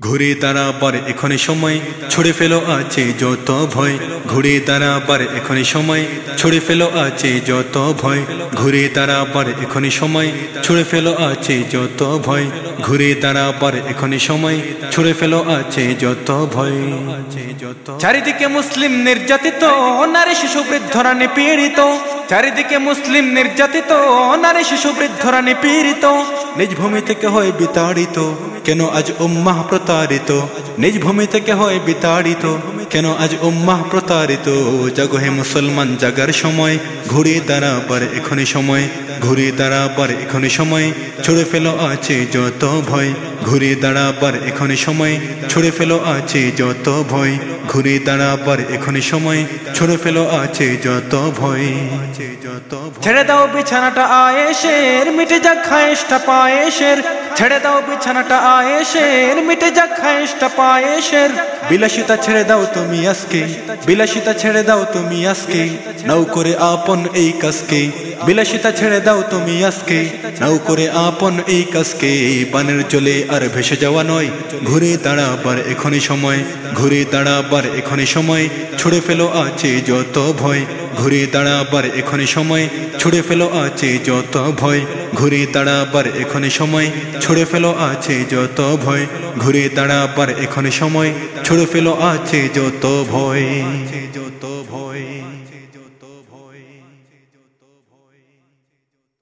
ঘুরে তারা দাঁড়াবার এখনই সময়, ছুড়ে ফেলো আছে যত ভয়। ঘুরে তারা দাঁড়াবার এখনই সময়, ছুড়ে ফেলো আছে যত ভয়। ঘুরে তারা দাঁড়াবার এখনই সময়, ছুড়ে ফেলো আছে যত ভয়। ঘুরে তারা দাঁড়াবার এখনই সময়, ছুড়ে ফেলো আছে যত ভয়। চারিদিকে মুসলিম নির্যাতিত, নারী শিশু বৃদ্ধরা নিপীড়িত চারিদিকে মুসলিম নির্যাতিত, নারী শিশু বৃদ্ধরা নিপীড়িত নিজ ভূমি থেকে হয় বিতাড়িত। কেন আজ উম্মাহ প্রতারিত? নিজ ভূমি থেকে হয় বিতাড়িত। কেন আজ উম্মাহ প্রতারিত? জাগো হে মুসলমান জাগার সময়, ঘুরে দাঁড়াবার এখনই সময়, ঘুরে দাঁড়াবার এখনই সময়, ছুড়ে ফেলো আছে যত ভয়, ঘুরে দাঁড়াবার এখনই সময়, ছুড়ে ফেলো আছে যত ভয়, ঘুরে দাঁড়াবার এখনই সময়, ছুড়ে ফেলো আছে যত ভয়। ছেড়ে দাও বিছানাটা আয়েশের, মিটে যাক খায়েশটা পায়েশের। ছেড়ে দাও বিছানাটা আয়েশের, মিটে যাক খায়েশটা পায়েশের। বিলাসিতা ছেড়ে দাও তুমি আজকে বিলাসিতা ছেড়ে দাও তুমি আজকে। নাও করে আপন এই কাজকে, বিলাসিতা ছেড়ে দাও তুমি আজকে। নাও করে আপন এই কাজকে, বানের জলে আর ভেসে যাওয়া নয়। ঘুরে দাঁড়াবার এখনই সময়, ঘুরে দাঁড়াবার এখনই সময়, ছুড়ে ফেলো আছে যত ভয়। ঘুরে দাঁড়াবার এখনই সময়, ছুড়ে ফেলো আছে যত ভয়। ঘুরে দাঁড়াবার এখনই সময়, ছুড়ে ফেলো আছে যত ভয়। ঘুরে দাঁড়াবার এখনই সময়, ছুড়ে ফেলো আছে যত ভয়।